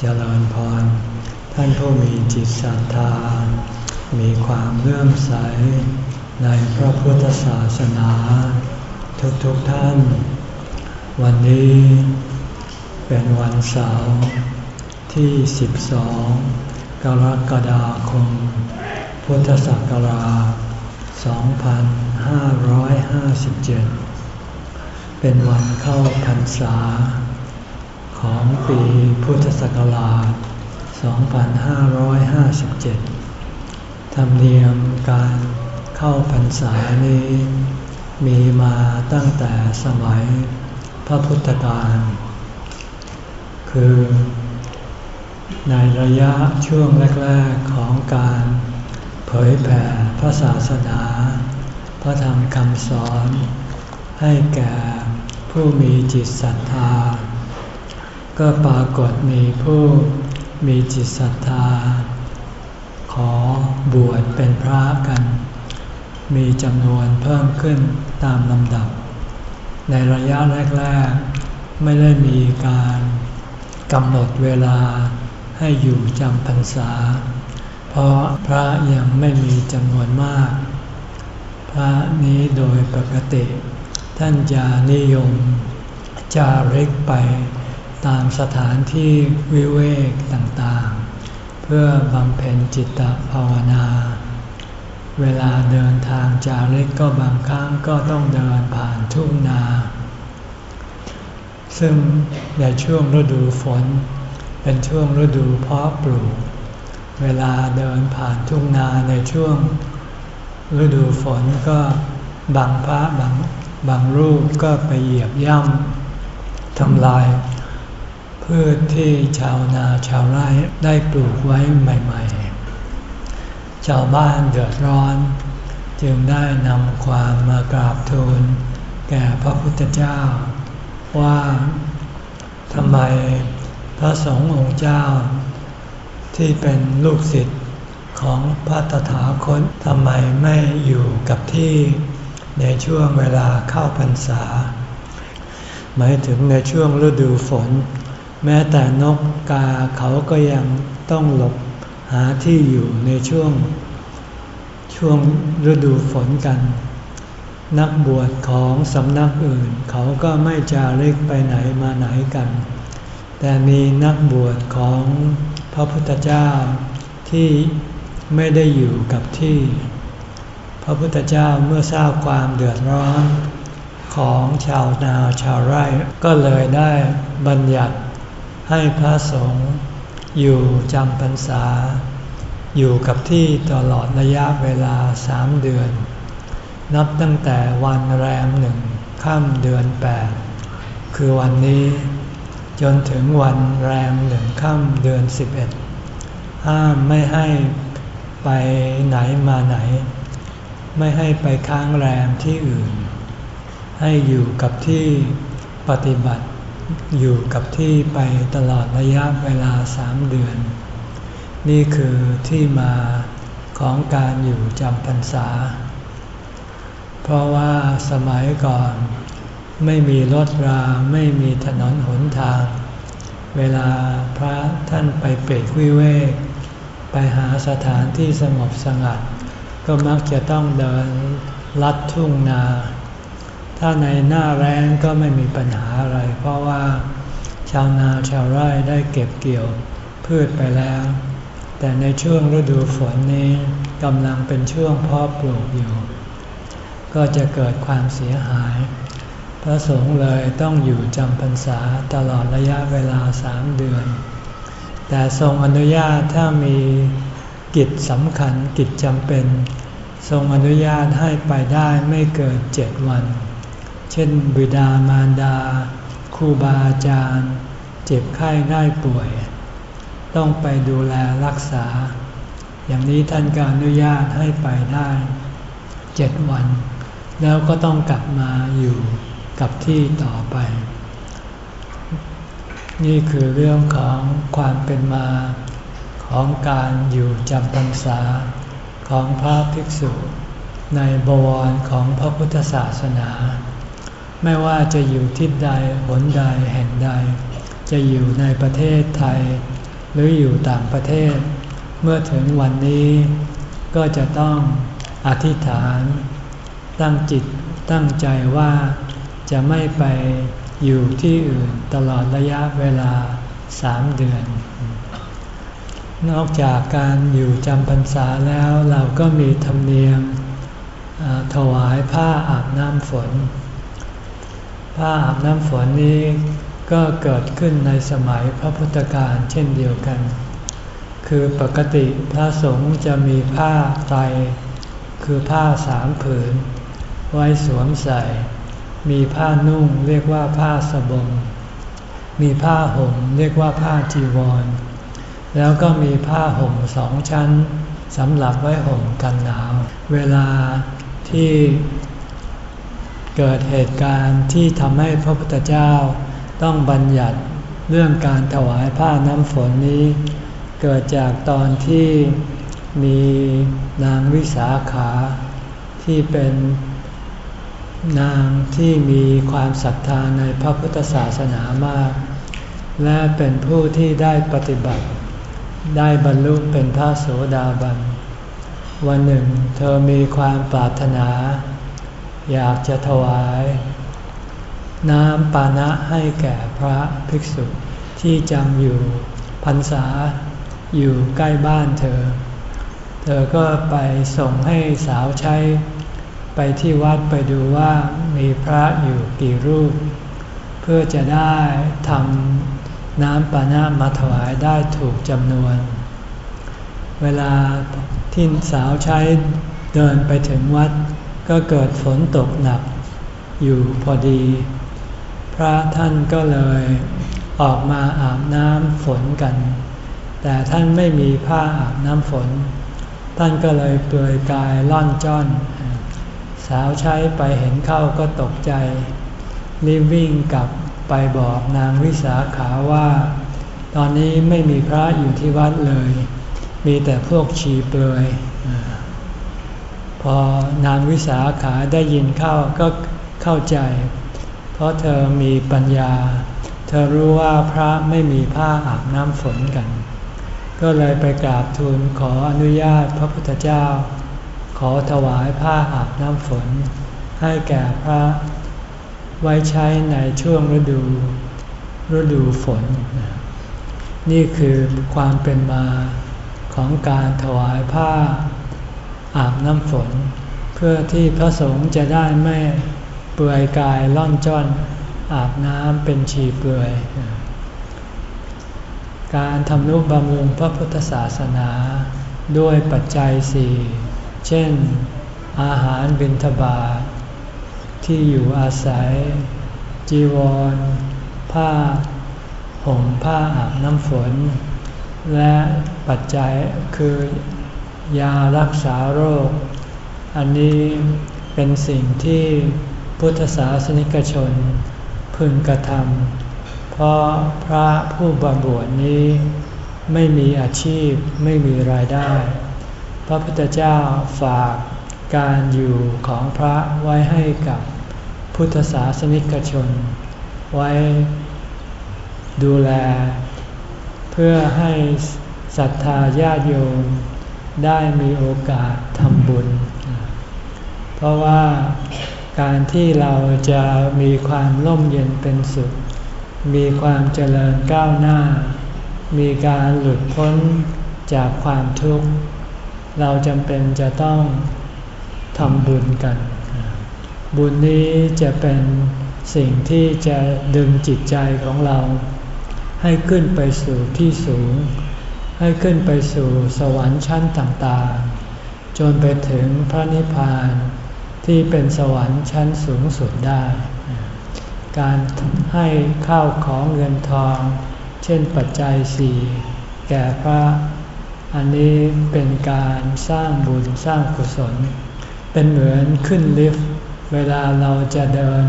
เจริญพร ท่านผู้มีจิตศรัทธา มีความเลื่อมใส ในพระพุทธศาสนา ทุกๆทท่าน วันนี้เป็นวันเสาร์ที่ 12 กรกฎาคม พุทธศักราช 2557 เป็นวันเข้าพรรษา ของปีพุทธศักราช 2557 ธรรมเนียมการเข้าพรรษานี้ มีมาตั้งแต่สมัยพระพุทธการ คือในระยะช่วงแรก ๆ ของการเผยแผ่พระศาสนา พระธรรมคำสอน ให้แก่ผู้มีจิตศรัทธา ก็ปรากฏมีผู้มีจิตศรัทธา ขอบวชเป็นพระกัน มีจำนวนเพิ่มขึ้นตามลำดับ ในระยะแรกๆ ไม่ได้มีการกำหนดเวลาให้อยู่จำพรรษา เพราะพระยังไม่มีจำนวนมาก พระนี้โดยปกติ ท่านจะนิยมจาริกไป ตามสถานที่วิเวกต่างๆ เพื่อบำเพ็ญจิตภาวนา เวลาเดินทางจาริกก็บางครั้งก็ต้องเดินผ่านทุ่งนา ซึ่งในช่วงฤดูฝน เป็นช่วงฤดูเพาะปลูก เวลาเดินผ่านทุ่งนาในช่วงฤดูฝนก็บางพระบางบางรูปก็ไปเหยียบย่ำทำลาย พืชที่ชาวนาชาวไร่ได้ปลูกไว้ใหม่ๆ ชาวบ้านเดือดร้อน จึงได้นำความมากราบทูล แก่พระพุทธเจ้า ว่าทำไมพระสงฆ์องค์เจ้า ที่เป็นลูกศิษย์ของพระตถาคตทำไมไม่อยู่กับที่ในช่วงเวลาเข้าพรรษา หมายถึงในช่วงฤดูฝน แม้แต่นกกาเขาก็ยังต้องหลบหาที่อยู่ในช่วง ช่วงฤดูฝนกัน นักบวชของสำนักอื่น เขาก็ไม่จาริกไปไหนมาไหนกัน แต่มีนักบวชของพระพุทธเจ้าที่ไม่ได้อยู่กับที่ พระพุทธเจ้าเมื่อทราบความเดือดร้อนของชาวนาชาวไร่ก็เลยได้บัญญัติ ให้พระสงฆ์อยู่จำพรรษา อยู่กับที่ตลอดระยะเวลาสามเดือน นับตั้งแต่วันแรมหนึ่งค่ำเดือนแปดคือวันนี้ จนถึงวันแรมหนึ่งค่ำเดือนสิบเอ็ดห้ามไม่ให้ไปไหนมาไหน ไม่ให้ไปค้างแรมที่อื่น ให้อยู่กับที่ปฏิบัติ อยู่กับที่ไปตลอดระยะเวลาสามเดือน นี่คือที่มาของการอยู่จำพรรษา เพราะว่าสมัยก่อนไม่มีรถราไม่มีถนนหนทาง เวลาพระท่านไปเปรกวิเวก ไปหาสถานที่สงบสงัด ก็มักจะต้องเดินลัดทุ่งนา ถ้าในหน้าแรงก็ไม่มีปัญหาอะไร เพราะว่า ชาวนาชาวไร่ได้เก็บเกี่ยวพืชไปแล้ว แต่ในช่วงฤดูฝนนี้กำลังเป็นช่วงเพาะปลูกอยู่ ก็จะเกิดความเสียหาย พระสงฆ์เลยต้องอยู่จำพรรษาตลอดระยะเวลาสามเดือน แต่ทรงอนุญาตถ้ามีกิจสำคัญกิจจำเป็น ทรงอนุญาตให้ไปได้ไม่เกินเจ็ดวัน เช่น บิดามารดาครูบาอาจารย์ เจ็บไข้ได้ป่วย ต้องไปดูแลรักษา อย่างนี้ท่านก็อนุญาตให้ไปได้เจ็ดวัน แล้วก็ต้องกลับมาอยู่กับที่ต่อไป นี่คือเรื่องของความเป็นมาของการอยู่จำพรรษาของพระภิกษุ ในบวรของพระพุทธศาสนา ไม่ว่าจะอยู่ทิศใดหนใดแห่งใด จะอยู่ในประเทศไทย หรืออยู่ต่างประเทศ เมื่อถึงวันนี้ ก็จะต้องอธิษฐาน ตั้งจิตตั้งใจว่าจะไม่ไปอยู่ที่อื่นตลอดระยะเวลาสามเดือน นอกจากการอยู่จำพรรษาแล้วเราก็มีธรรมเนียมถวายผ้าอาบน้ำฝน ผ้าอาบน้ำฝนนี้ก็เกิดขึ้นในสมัยพระพุทธการเช่นเดียวกัน คือปกติพระสงฆ์จะมีผ้าไตรคือผ้าสามผืน ไว้สวมใส่ มีผ้านุ่งเรียกว่าผ้าสบง มีผ้าห่มเรียกว่าผ้าจีวร แล้วก็มีผ้าห่มสองชั้นสำหรับไว้ห่มกันหนาว เวลาที่ เกิดเหตุการณ์ที่ทำให้พระพุทธเจ้าต้องบัญญัติเรื่องการถวายผ้าน้ำฝนนี้ เกิดจากตอนที่มีนางวิสาขาที่เป็นนางที่มีความศรัทธาในพระพุทธศาสนามาก และเป็นผู้ที่ได้ปฏิบัติ ได้บรรลุเป็นพระโสดาบัน วันหนึ่ง เธอมีความปรารถนา อยากจะถวาย น้ำปานะให้แก่พระภิกษุที่จำอยู่พรรษาอยู่ใกล้บ้านเธอ เธอก็ไปส่งให้สาวใช้ไปที่วัดไปดูว่ามีพระอยู่กี่รูป เพื่อจะได้ทำน้ำปานะมาถวายได้ถูกจำนวน เวลาที่สาวใช้เดินไปถึงวัด ก็เกิดฝนตกหนักอยู่พอดี พระท่านก็เลยออกมาอาบน้ำฝนกัน แต่ท่านไม่มีผ้าอาบน้ำฝน ท่านก็เลยเปลือยกายล่อนจ้อน สาวใช้ไปเห็นเข้าก็ตกใจ รีบวิ่งกลับไปบอกนางวิสาขาว่า ตอนนี้ไม่มีพระอยู่ที่วัดเลย มีแต่พวกชีเปลือย อนางวิสาขาได้ยินเข้าก็เข้าใจ เพราะเธอมีปัญญา เธอรู้ว่าพระไม่มีผ้าอาบน้ำฝนกัน ก็เลยไปกราบทูลขออนุญาตพระพุทธเจ้า ขอถวายผ้าอาบน้ำฝน ให้แก่พระไว้ใช้ในช่วงฤดูฤดูฝน นี่คือความเป็นมาของการถวายผ้า อาบน้ำฝน เพื่อที่พระสงฆ์จะได้ไม่เปลือยกายล่อนจ้อน อาบน้ำเป็นชีเปลือย การทำนุบำรุงพระพุทธศาสนาด้วยปัจจัยสี่เช่น อาหารบิณฑบาตทที่อยู่อาศัย จีวร ผ้าห่มผ้าอาบน้ำฝน และปัจจัยคือ ยารักษาโรค อันนี้เป็นสิ่งที่พุทธศาสนิกชนพึงกระทำเพราะพระผู้บำบวชนี้ไม่มีอาชีพไม่มีรายได้ พระพุทธเจ้าฝากการอยู่ของพระไว้ให้กับพุทธศาสนิกชน ไว้ดูแล เพื่อให้ศรัทธาญาติโยม ได้มีโอกาสทำบุญ เพราะว่าการที่เราจะมีความร่มเย็นเป็นสุข มีความเจริญก้าวหน้า มีการหลุดพ้นจากความทุกข์ เราจำเป็นจะต้องทำบุญกัน บุญนี้จะเป็นสิ่งที่จะดึงจิตใจของเรา ให้ขึ้นไปสู่ที่สูง ให้ขึ้นไปสู่สวรรค์ชั้นต่างๆ จนไปถึงพระนิพพานที่เป็นสวรรค์ชั้นสูงสุดได้ การให้ข้าวของเงินทอง เช่นปัจจัยสี่แก่พระอันนี้เป็นการสร้างบุญสร้างกุศล เป็นเหมือนขึ้นลิฟต์เวลาเราจะเดิน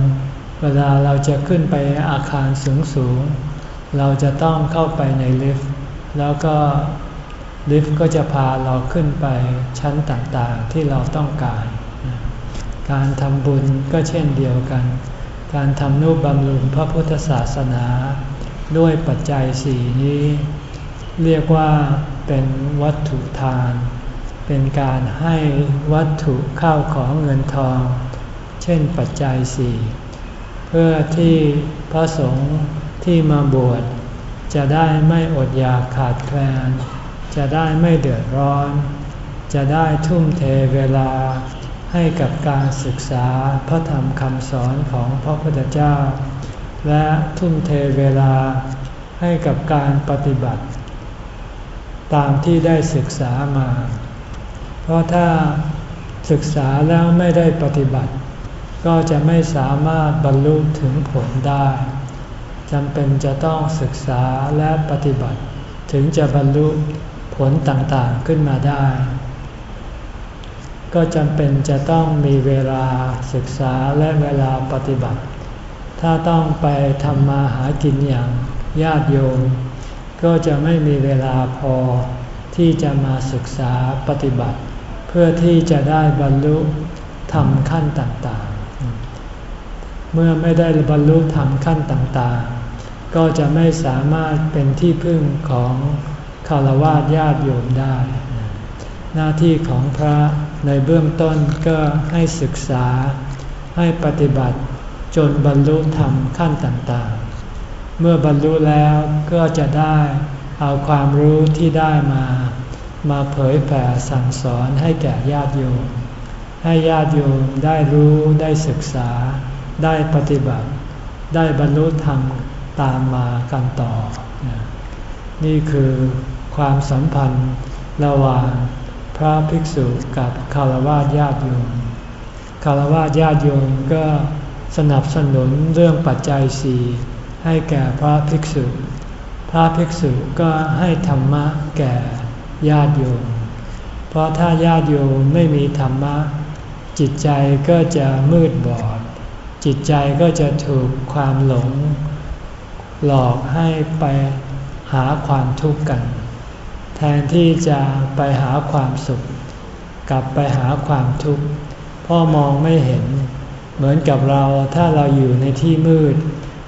เวลาเราจะขึ้นไปอาคารสูงสูงเราจะต้องเข้าไปในลิฟต์ แล้วก็ลิฟต์ก็จะพาเราขึ้นไปชั้นต่างๆที่เราต้องการ การทำบุญก็เช่นเดียวกัน การทำนุบำรุงพระพุทธศาสนา ด้วยปัจจัยสี่นี้ เรียกว่าเป็นวัตถุทาน เป็นการให้วัตถุข้าวของเงินทอง เช่นปัจจัยสี่เพื่อที่พระสงฆ์ที่มาบวช จะได้ไม่อดอยากขาดแคลน จะได้ไม่เดือดร้อน จะได้ทุ่มเทเวลาให้กับการศึกษาพระธรรมคำสอนของพระพุทธเจ้า และทุ่มเทเวลาให้กับการปฏิบัติ ตามที่ได้ศึกษามา เพราะถ้าศึกษาแล้วไม่ได้ปฏิบัติ ก็จะไม่สามารถบรรลุถึงผลได้ จำเป็นจะต้องศึกษาและปฏิบัติ ถึงจะบรรลุผลต่างๆขึ้นมาได้ ก็จำเป็นจะต้องมีเวลาศึกษาและเวลาปฏิบัติ ถ้าต้องไปทำมาหากินอย่างญาติโยม ก็จะไม่มีเวลาพอที่จะมาศึกษาปฏิบัติ เพื่อที่จะได้บรรลุทำขั้นต่างๆ เมื่อไม่ได้บรรลุธรรมขั้นต่างๆ ก็จะไม่สามารถเป็นที่พึ่งของคารวะญาติโยมได้ หน้าที่ของพระในเบื้องต้นก็ให้ศึกษา ให้ปฏิบัติจนบรรลุธรรมขั้นต่างๆ เมื่อบรรลุแล้วก็จะได้เอาความรู้ที่ได้มา มาเผยแผ่สั่งสอนให้แก่ญาติโยม ให้ญาติโยมได้รู้ได้ศึกษา ได้ปฏิบัติ ได้บรรลุธรรม ตามมากันต่อ นี่คือความสัมพันธ์ระหว่างพระภิกษุกับคารวะญาติโยมคารวะญาติโยมก็สนับสนุนเรื่องปัจจัยสี่ให้แก่พระภิกษุ พระภิกษุก็ให้ธรรมะแก่ญาติโยม เพราะถ้าญาติโยมไม่มีธรรมะ จิตใจก็จะมืดบอด จิตใจก็จะถูกความหลง หลอกให้ไปหาความทุกข์กัน แทนที่จะไปหาความสุข กลับไปหาความทุกข์พ่อมองไม่เห็น เหมือนกับเราถ้าเราอยู่ในที่มืด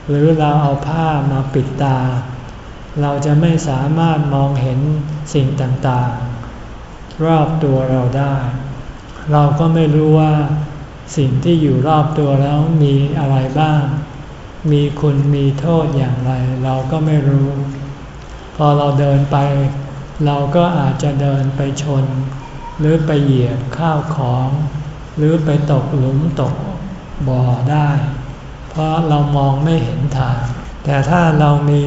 หรือเราเอาผ้ามาปิดตา เราจะไม่สามารถมองเห็นสิ่งต่างๆ รอบตัวเราได้ เราก็ไม่รู้ว่าสิ่งที่อยู่รอบตัวแล้วมีอะไรบ้าง มีคุณมีโทษอย่างไร เราก็ไม่รู้ พอเราเดินไป เราก็อาจจะเดินไปชน หรือไปเหยียบข้าวของ หรือไปตกหลุมตกบ่อได้ เพราะเรามองไม่เห็นทาง แต่ถ้าเรามี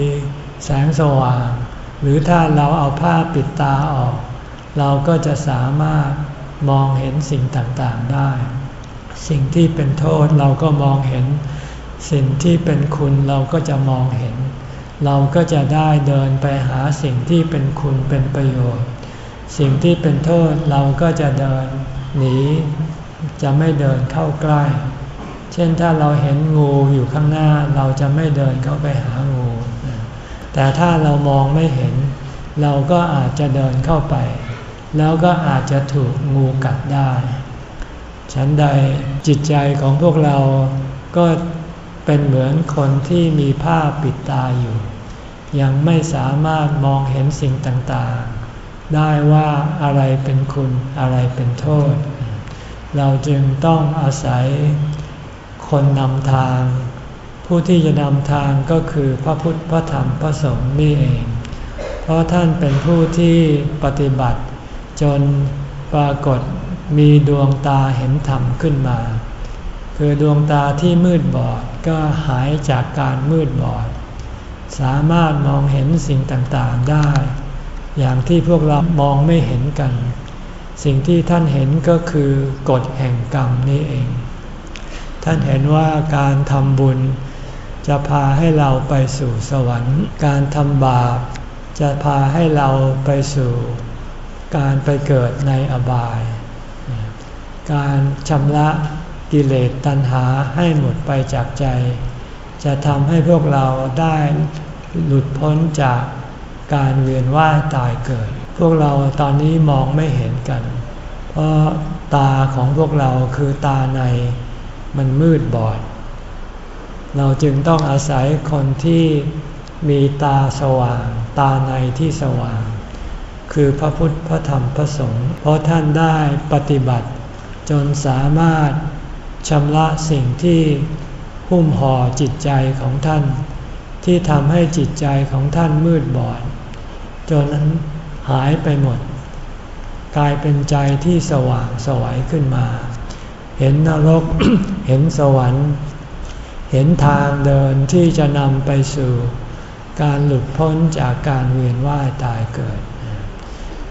แสงสว่าง หรือถ้าเราเอาผ้าปิดตาออก เราก็จะสามารถมองเห็นสิ่งต่างๆได้ สิ่งที่เป็นโทษเราก็มองเห็น สิ่งที่เป็นคุณเราก็จะมองเห็น เราก็จะได้เดินไปหาสิ่งที่เป็นคุณเป็นประโยชน์ สิ่งที่เป็นโทษเราก็จะเดินหนีจะไม่เดินเข้าใกล้ เช่นถ้าเราเห็นงูอยู่ข้างหน้าเราจะไม่เดินเข้าไปหางู แต่ถ้าเรามองไม่เห็น เราก็อาจจะเดินเข้าไป แล้วก็อาจจะถูกงูกัดได้ ฉันใดจิตใจของพวกเราก็ เป็นเหมือนคนที่มีผ้าปิดตาอยู่ ยังไม่สามารถมองเห็นสิ่งต่างๆ ได้ว่าอะไรเป็นคุณอะไรเป็นโทษ เราจึงต้องอาศัยคนนำทาง ผู้ที่จะนำทางก็คือพระพุทธพระธรรมพระสงฆ์นี่เอง เพราะท่านเป็นผู้ที่ปฏิบัติ จนปรากฏมีดวงตาเห็นธรรมขึ้นมา คือดวงตาที่มืดบอดก็หายจากการมืดบอด สามารถมองเห็นสิ่งต่างๆได้ อย่างที่พวกเรามองไม่เห็นกัน สิ่งที่ท่านเห็นก็คือกฎแห่งกรรมนี่เอง ท่านเห็นว่าการทำบุญจะพาให้เราไปสู่สวรรค์ การทำบาปจะพาให้เราไปสู่การไปเกิดในอบาย การชำระ กิเลสตัณหาให้หมดไปจากใจ จะทำให้พวกเราได้หลุดพ้นจากการเวียนว่ายตายเกิด พวกเราตอนนี้มองไม่เห็นกัน เพราะตาของพวกเราคือตาในมันมืดบอด เราจึงต้องอาศัยคนที่มีตาสว่าง ตาในที่สว่าง คือพระพุทธพระธรรมพระสงฆ์เพราะท่านได้ปฏิบัติ จนสามารถ ชำระสิ่งที่หุ้มห่อจิตใจของท่าน ที่ทำให้จิตใจของท่านมืดบอด จนนั้นหายไปหมด กลายเป็นใจที่สว่างสวัยขึ้นมา เห็นนรก เห็นสวรรค์ เห็นทางเดินที่จะนำไปสู่ การหลุดพ้นจากการเวียนว่ายตายเกิด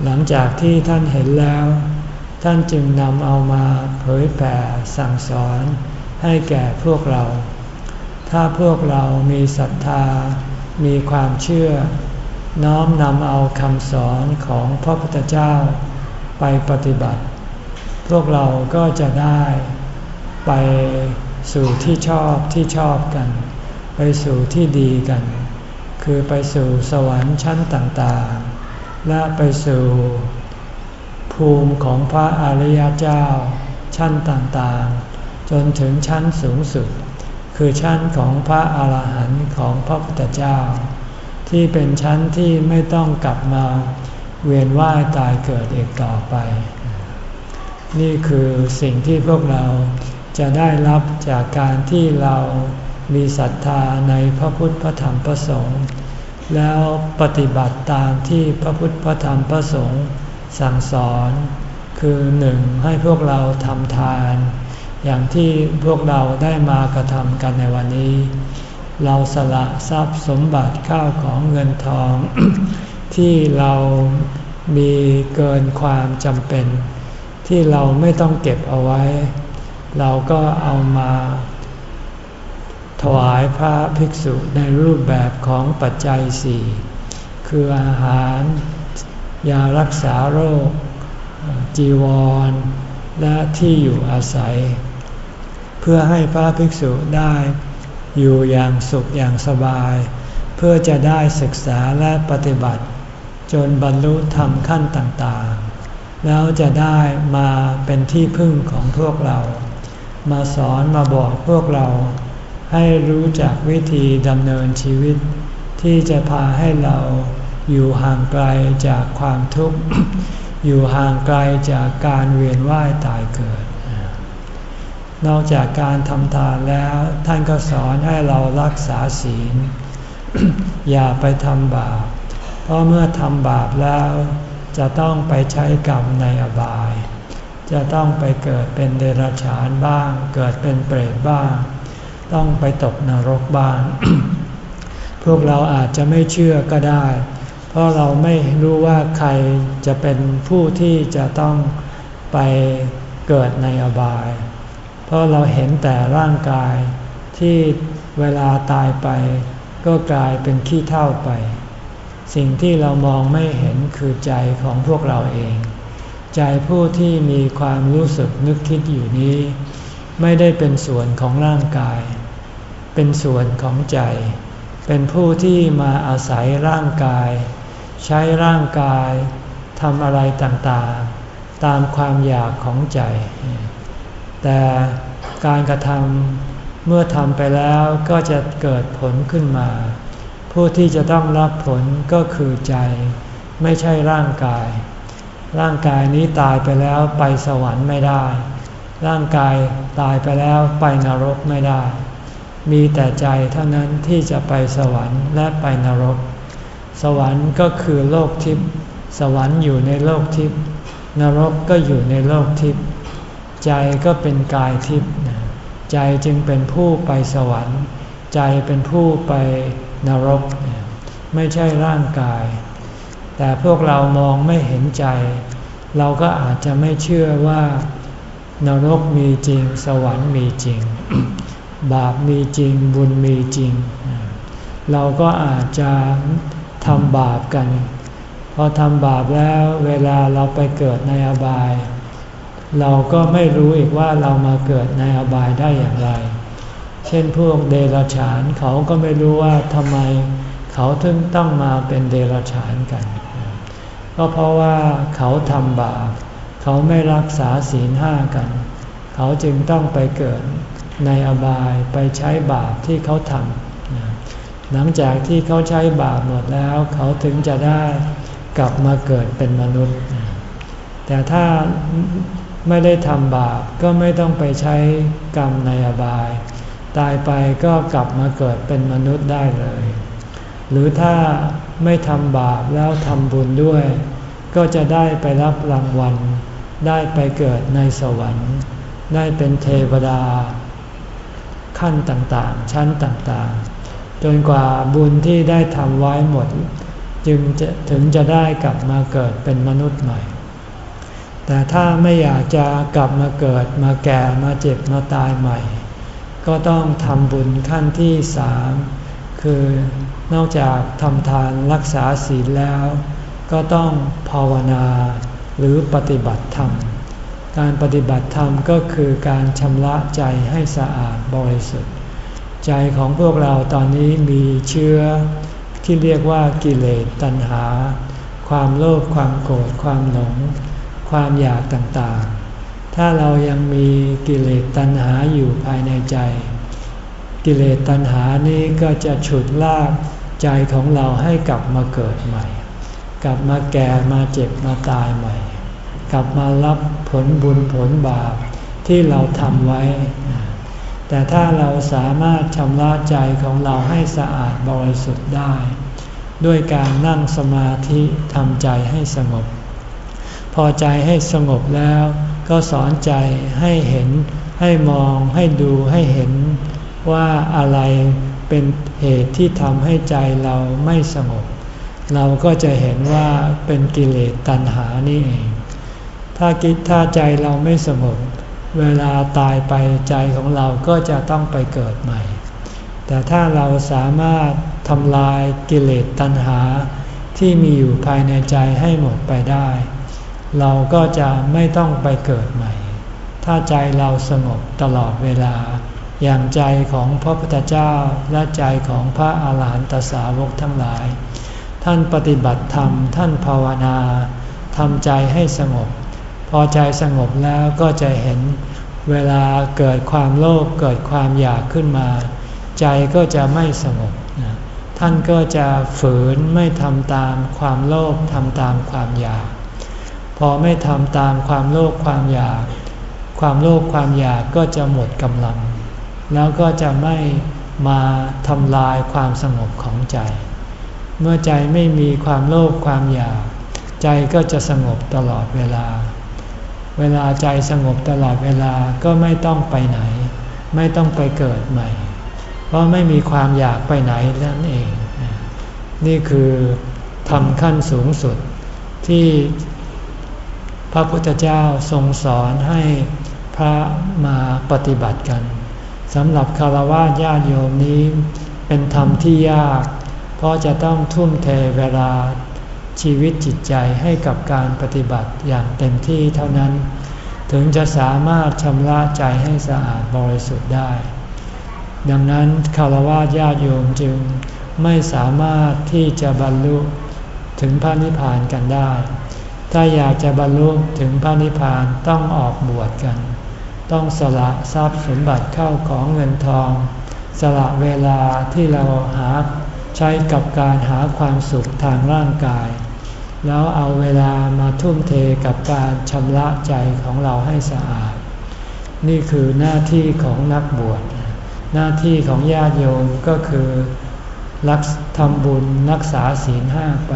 หลังจากที่ท่านเห็นแล้ว ท่านจึงนำเอามาเผยแผ่สั่งสอนให้แก่พวกเรา ถ้าพวกเรามีศรัทธา มีความเชื่อ น้อมนำเอาคำสอนของพระพุทธเจ้าไปปฏิบัติ พวกเราก็จะได้ไปสู่ที่ชอบที่ชอบกัน ไปสู่ที่ดีกัน คือไปสู่สวรรค์ชั้นต่างๆ และไปสู่ ภูมิของพระอริยเจ้า ชั้นต่างๆ จนถึงชั้นสูงสุด คือชั้นของพระอาหารหันต์ของพระพุทธเจ้า ที่เป็นชั้นที่ไม่ต้องกลับมาเวียนว่ายตายเกิดอีกต่อไป นี่คือสิ่งที่พวกเราจะได้รับจากการที่เรามีศรัทธาในพระพุทธพระธรรมพระสงฆ์แล้วปฏิบัติตามที่พระพุทธพระธรรมพระสงฆ์ สั่งสอนคือหนึ่งให้พวกเราทำทาน อย่างที่พวกเราได้มากระทำกันในวันนี้ เราสละทรัพย์สมบัติข้าวของเงินทอง ที่เรามีเกินความจำเป็น ที่เราไม่ต้องเก็บเอาไว้ เราก็เอามาถวายพระภิกษุในรูปแบบของปัจจัยสี่คืออาหาร ยารักษาโรค จีวร และที่อยู่อาศัย เพื่อให้พระภิกษุได้อยู่อย่างสุขอย่างสบาย เพื่อจะได้ศึกษาและปฏิบัติ จนบรรลุธรรมขั้นต่างๆ แล้วจะได้มาเป็นที่พึ่งของพวกเรา มาสอนมาบอกพวกเรา ให้รู้จักวิธีดำเนินชีวิต ที่จะพาให้เรา อยู่ห่างไกลจากความทุกข์ อยู่ห่างไกลจากการเวียนว่ายตายเกิด นอกจากการทำทานแล้วท่านก็สอนให้เรารักษาศีล อย่าไปทำบาป เพราะเมื่อทำบาปแล้วจะต้องไปใช้กรรมในอบาย จะต้องไปเกิดเป็นเดรัจฉานบ้าง เกิดเป็นเปรตบ้าง ต้องไปตกนรกบ้าง พวกเราอาจจะไม่เชื่อก็ได้ เพราะเราไม่รู้ว่าใครจะเป็นผู้ที่จะต้องไปเกิดในอบาย เพราะเราเห็นแต่ร่างกายที่เวลาตายไป ก็กลายเป็นขี้เท่าไป สิ่งที่เรามองไม่เห็นคือใจของพวกเราเอง ใจผู้ที่มีความรู้สึกนึกคิดอยู่นี้ ไม่ได้เป็นส่วนของร่างกาย เป็นส่วนของใจ เป็นผู้ที่มาอาศัยร่างกาย ใช้ร่างกายทำอะไรต่างๆ ตามความอยากของใจ แต่การกระทำเมื่อทำไปแล้วก็จะเกิดผลขึ้นมา ผู้ที่จะต้องรับผลก็คือใจ ไม่ใช่ร่างกาย ร่างกายนี้ตายไปแล้วไปสวรรค์ไม่ได้ ร่างกายตายไปแล้วไปนรกไม่ได้ มีแต่ใจเท่านั้นที่จะไปสวรรค์และไปนรก สวรรค์ก็คือโลกทิพย์สวรรค์อยู่ในโลกทิพย์นรกก็อยู่ในโลกทิพย์ใจก็เป็นกายทิพย์ใจจึงเป็นผู้ไปสวรรค์ ใจเป็นผู้ไปนรก ไม่ใช่ร่างกาย แต่พวกเรามองไม่เห็นใจ เราก็อาจจะไม่เชื่อว่านรกมีจริง สวรรค์มีจริง บาปมีจริงบุญมีจริง เราก็อาจจะ ทำบาปกัน พอทำบาปแล้วเวลาเราไปเกิดในอบาย เราก็ไม่รู้อีกว่าเรามาเกิดในอบายได้อย่างไร เช่นพวกเดรัจฉานเขาก็ไม่รู้ว่าทำไมเขาถึงต้องมาเป็นเดรัจฉานกัน ก็เพราะว่าเขาทำบาป เขาไม่รักษาศีลห้ากัน เขาจึงต้องไปเกิดในอบายไปใช้บาปที่เขาทำ หลังจากที่เขาใช้บาปหมดแล้ว เขาถึงจะได้กลับมาเกิดเป็นมนุษย์ แต่ถ้าไม่ได้ทำบาปก็ไม่ต้องไปใช้กรรมในอบาย ตายไปก็กลับมาเกิดเป็นมนุษย์ได้เลย หรือถ้าไม่ทำบาปแล้วทำบุญด้วย ก็จะได้ไปรับรางวัล ได้ไปเกิดในสวรรค์ ได้เป็นเทวดา ขั้นต่างๆ ชั้นต่างๆ จนกว่าบุญที่ได้ทำไว้หมด จึงจะถึงจะได้กลับมาเกิดเป็นมนุษย์ใหม่ แต่ถ้าไม่อยากจะกลับมาเกิดมาแก่มาเจ็บมาตายใหม่ ก็ต้องทำบุญขั้นที่สามคือนอกจากทำทานรักษาศีลแล้ว ก็ต้องภาวนาหรือปฏิบัติธรรม การปฏิบัติธรรมก็คือการชำระใจให้สะอาดบริสุทธิ์ ใจของพวกเราตอนนี้มีเชื้อที่เรียกว่ากิเลสตัณหา ความโลภความโกรธความหลง ความอยากต่างๆ ถ้าเรายังมีกิเลสตัณหาอยู่ภายในใจ กิเลสตัณหานี้ก็จะฉุดลากใจของเราให้กลับมาเกิดใหม่ กลับมาแก่มาเจ็บมาตายใหม่ กลับมารับผลบุญผลบาปที่เราทำไว้ แต่ถ้าเราสามารถชำระใจของเราให้สะอาดบริสุทธิ์ได้ ด้วยการนั่งสมาธิทำใจให้สงบ พอใจให้สงบแล้วก็สอนใจให้เห็น ให้มอง ให้ดูให้เห็นว่าอะไรเป็นเหตุที่ทำให้ใจเราไม่สงบ เราก็จะเห็นว่าเป็นกิเลสตัณหานี่เอง ถ้าคิดถ้าใจเราไม่สงบ เวลาตายไปใจของเราก็จะต้องไปเกิดใหม่ แต่ถ้าเราสามารถทำลายกิเลสตัณหาที่มีอยู่ภายในใจให้หมดไปได้ เราก็จะไม่ต้องไปเกิดใหม่ ถ้าใจเราสงบตลอดเวลา อย่างใจของพระพุทธเจ้าและใจของพระอาหารหันตสาวกทั้งหลาย ท่านปฏิบัติธรรมท่านภาวนาทำใจให้สงบ พอใจสงบแล้วก็จะเห็นเวลาเกิดความโลภเกิดความอยากขึ้นมา ใจก็จะไม่สงบ ท่านก็จะฝืนไม่ทำตามความโลภทำตามความอยาก พอไม่ทำตามความโลภความอยาก ความโลภความอยากก็จะหมดกำลัง แล้วก็จะไม่มาทำลายความสงบของใจ เมื่อใจไม่มีความโลภความอยาก ใจก็จะสงบตลอดเวลา เวลาใจสงบตลอดเวลาก็ไม่ต้องไปไหน ไม่ต้องไปเกิดใหม่ เพราะไม่มีความอยากไปไหนนั่นเอง นี่คือทำขั้นสูงสุดที่พระพุทธเจ้าทรงสอนให้พระมาปฏิบัติกันสำหรับคารวะญาติโยมนี้เป็นธรรมที่ยาก เพราะจะต้องทุ่มเทเวลา ชีวิตจิตใจให้กับการปฏิบัติอย่างเต็มที่เท่านั้น ถึงจะสามารถชำระใจให้สะอาดบริสุทธิ์ได้ ดังนั้นคารวะญาติโยมจึงไม่สามารถที่จะบรรลุถึงพระนิพพานกันได้ ถ้าอยากจะบรรลุถึงพระนิพพานต้องออกบวชกัน ต้องสละทรัพย์สมบัติเข้าของเงินทอง สละเวลาที่เราหา ใช้กับการหาความสุขทางร่างกาย แล้วเอาเวลามาทุ่มเทกับการชำระใจของเราให้สะอาด นี่คือหน้าที่ของนักบวช หน้าที่ของญาติโยมก็คือรักทำบุญรักษาศีลห้าไป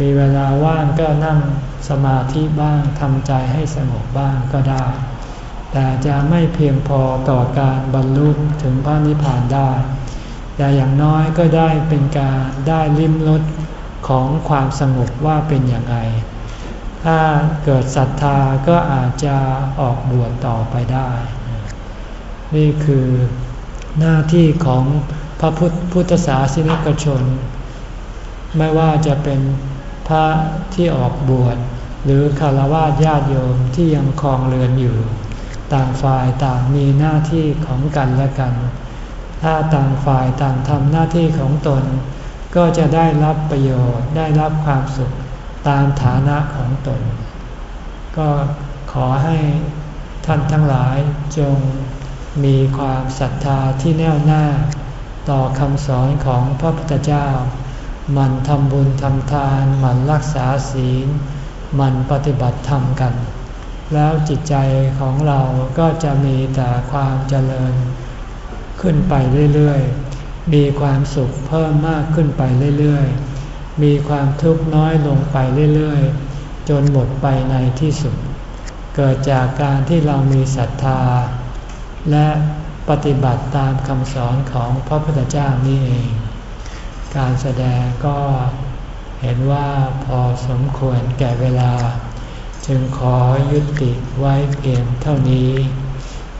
มีเวลาว่างก็นั่งสมาธิบ้างทำใจให้สงบบ้างก็ได้ แต่จะไม่เพียงพอต่อการบรรลุถึงพระนิพพานได้ แต่อย่างน้อยก็ได้เป็นการได้ลิ้มรสของความสงบว่าเป็นอย่างไร ถ้าเกิดศรัทธาก็อาจจะออกบวชต่อไปได้ นี่คือหน้าที่ของพระพุทธศาสนิกชน ไม่ว่าจะเป็นพระที่ออกบวชหรือคารวะญาติโยมที่ยังคลองเรือนอยู่ ต่างฝ่ายต่างมีหน้าที่ของกันและกัน ถ้าต่างฝ่ายต่างทำหน้าที่ของตน ก็จะได้รับประโยชน์ได้รับความสุขตามฐานะของตน ก็ขอให้ท่านทั้งหลายจงมีความศรัทธาที่แน่วแน่ต่อคำสอนของพระพุทธเจ้า มันทำบุญทำทานมันรักษาศีล มันปฏิบัติธรรมกัน แล้วจิตใจของเราก็จะมีแต่ความเจริญ ขึ้นไปเรื่อยๆ มีความสุขเพิ่มมากขึ้นไปเรื่อยๆ มีความทุกข์น้อยลงไปเรื่อยๆ จนหมดไปในที่สุด เกิดจากการที่เรามีศรัทธา และปฏิบัติตามคำสอนของพระพุทธเจ้านี่เอง การแสดงก็เห็นว่าพอสมควรแก่เวลา จึงขอยุติไว้เพียงเท่านี้